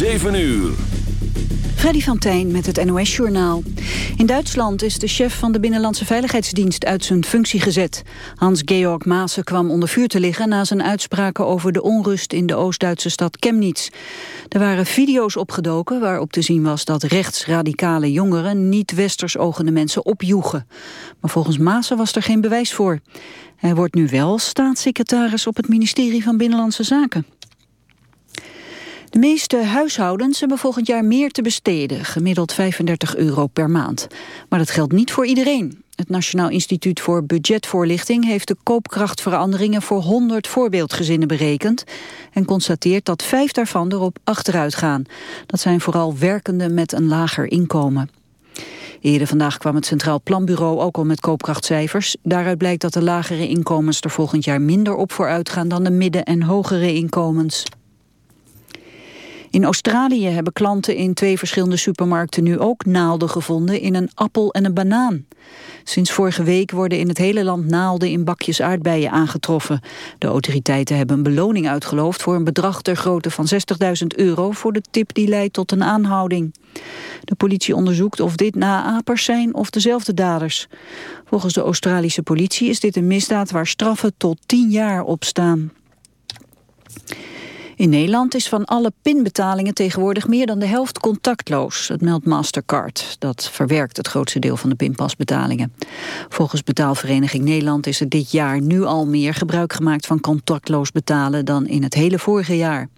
7 uur. Freddy van Tijn met het NOS-journaal. In Duitsland is de chef van de Binnenlandse Veiligheidsdienst uit zijn functie gezet. Hans-Georg Maassen kwam onder vuur te liggen... na zijn uitspraken over de onrust in de Oost-Duitse stad Chemnitz. Er waren video's opgedoken waarop te zien was dat rechtsradicale jongeren... niet-westers ogende mensen opjoegen. Maar volgens Maassen was er geen bewijs voor. Hij wordt nu wel staatssecretaris op het ministerie van Binnenlandse Zaken. De meeste huishoudens hebben volgend jaar meer te besteden, gemiddeld 35 euro per maand. Maar dat geldt niet voor iedereen. Het Nationaal Instituut voor Budgetvoorlichting heeft de koopkrachtveranderingen voor 100 voorbeeldgezinnen berekend en constateert dat vijf daarvan erop achteruit gaan. Dat zijn vooral werkenden met een lager inkomen. Eerder vandaag kwam het Centraal Planbureau ook al met koopkrachtcijfers. Daaruit blijkt dat de lagere inkomens er volgend jaar minder op vooruit gaan dan de midden- en hogere inkomens. In Australië hebben klanten in twee verschillende supermarkten nu ook naalden gevonden in een appel en een banaan. Sinds vorige week worden in het hele land naalden in bakjes aardbeien aangetroffen. De autoriteiten hebben een beloning uitgeloofd voor een bedrag ter grootte van 60.000 euro voor de tip die leidt tot een aanhouding. De politie onderzoekt of dit naapers zijn of dezelfde daders. Volgens de Australische politie is dit een misdaad waar straffen tot 10 jaar op staan. In Nederland is van alle pinbetalingen tegenwoordig meer dan de helft contactloos. Het meldt Mastercard. Dat verwerkt het grootste deel van de pinpasbetalingen. Volgens Betaalvereniging Nederland is er dit jaar nu al meer gebruik gemaakt van contactloos betalen dan in het hele vorige jaar.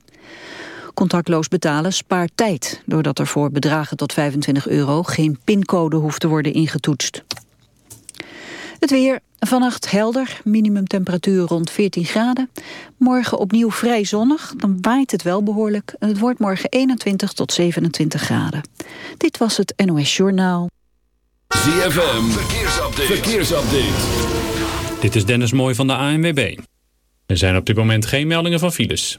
Contactloos betalen spaart tijd, doordat er voor bedragen tot 25 euro geen pincode hoeft te worden ingetoetst. Het weer, vannacht helder, minimumtemperatuur rond 14 graden. Morgen opnieuw vrij zonnig, dan waait het wel behoorlijk. Het wordt morgen 21 tot 27 graden. Dit was het NOS Journaal. ZFM, verkeersupdate. verkeersupdate. Dit is Dennis Mooij van de ANWB. Er zijn op dit moment geen meldingen van files.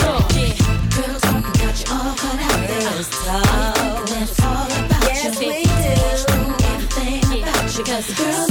Girl,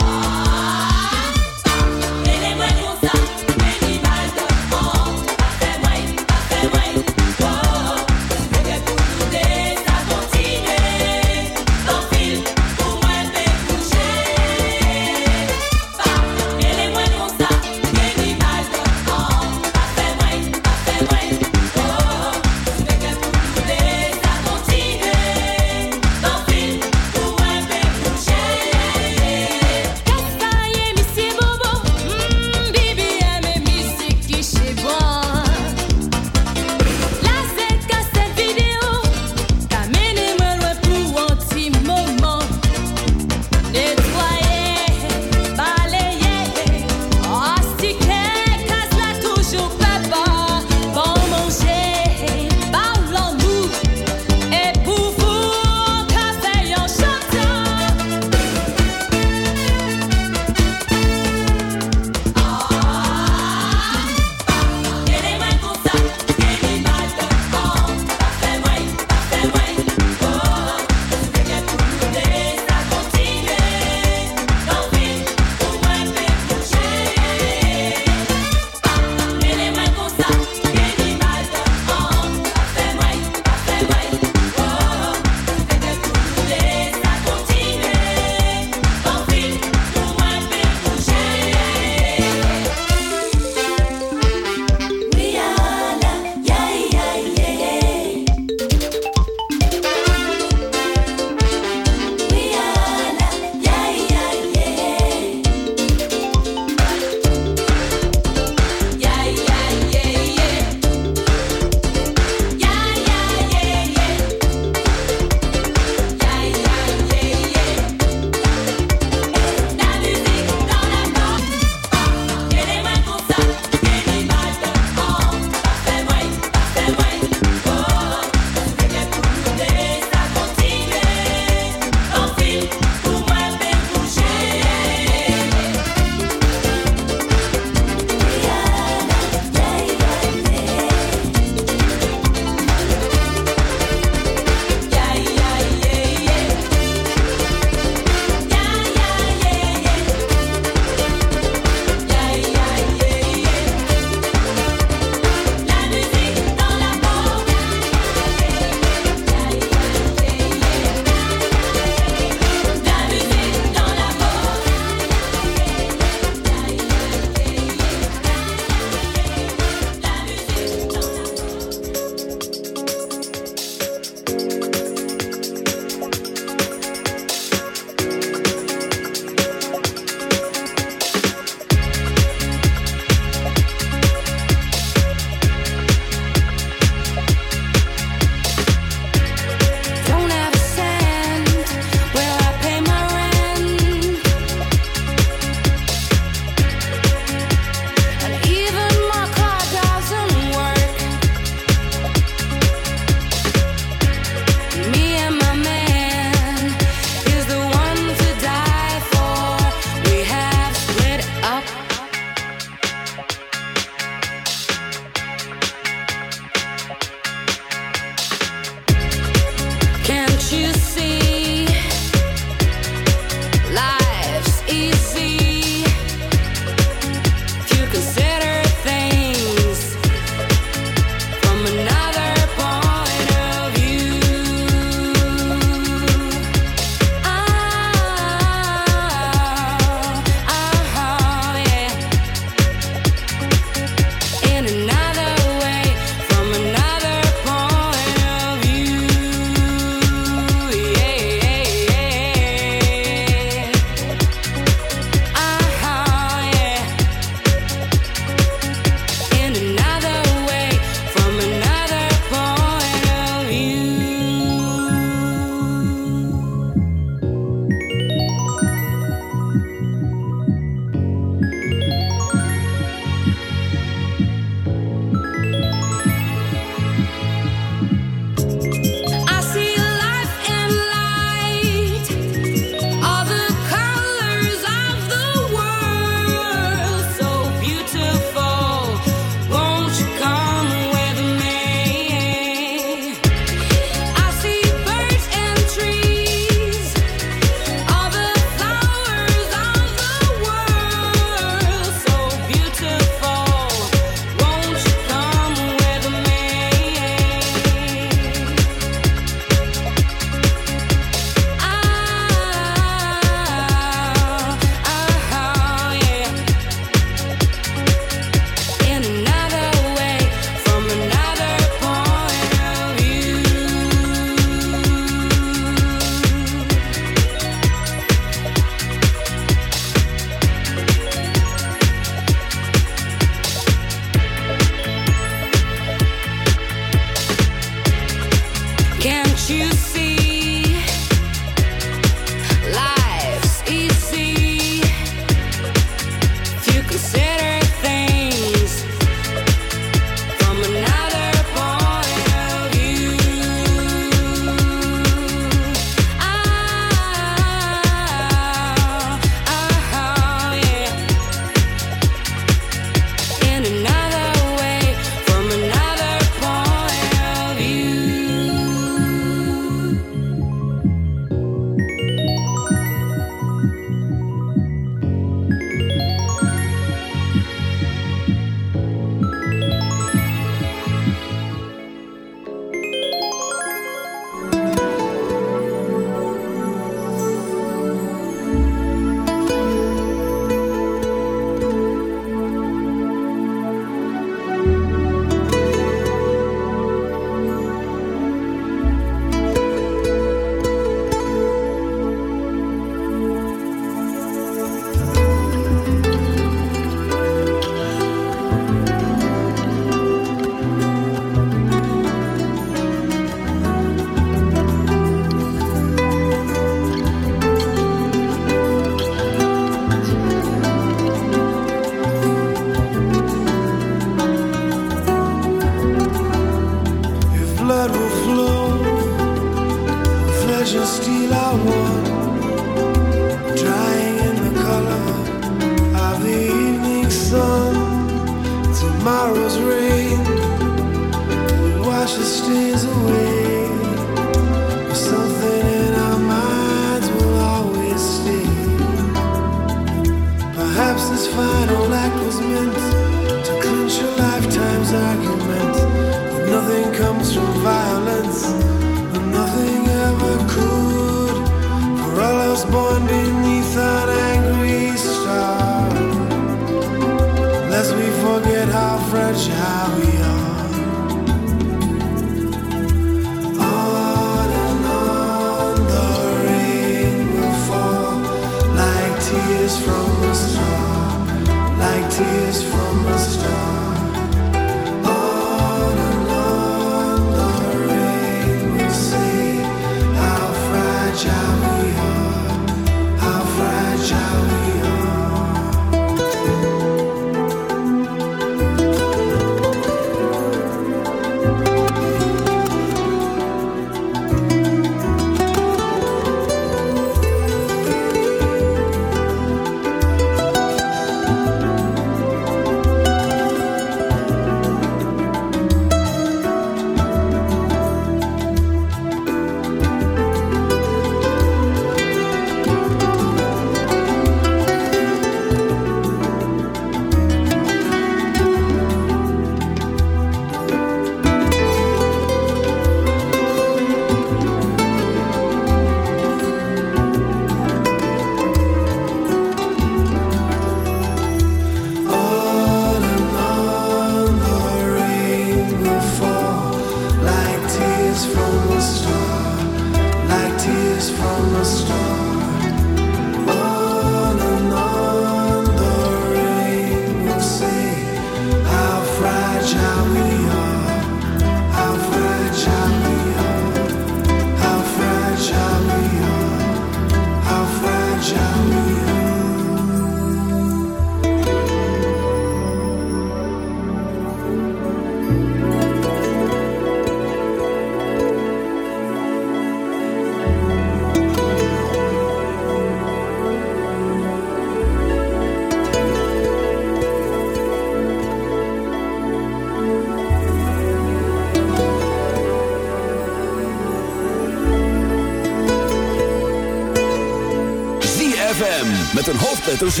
met een hoofdletter Z.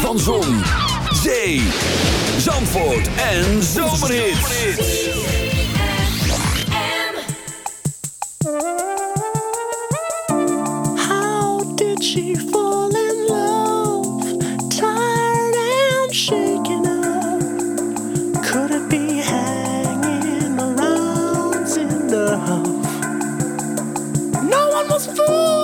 Van Zon, Zee, Zandvoort en Zomerhits. How did she fall in love? Tired and shaken up. Could it be hanging around in the house? No one was fooled.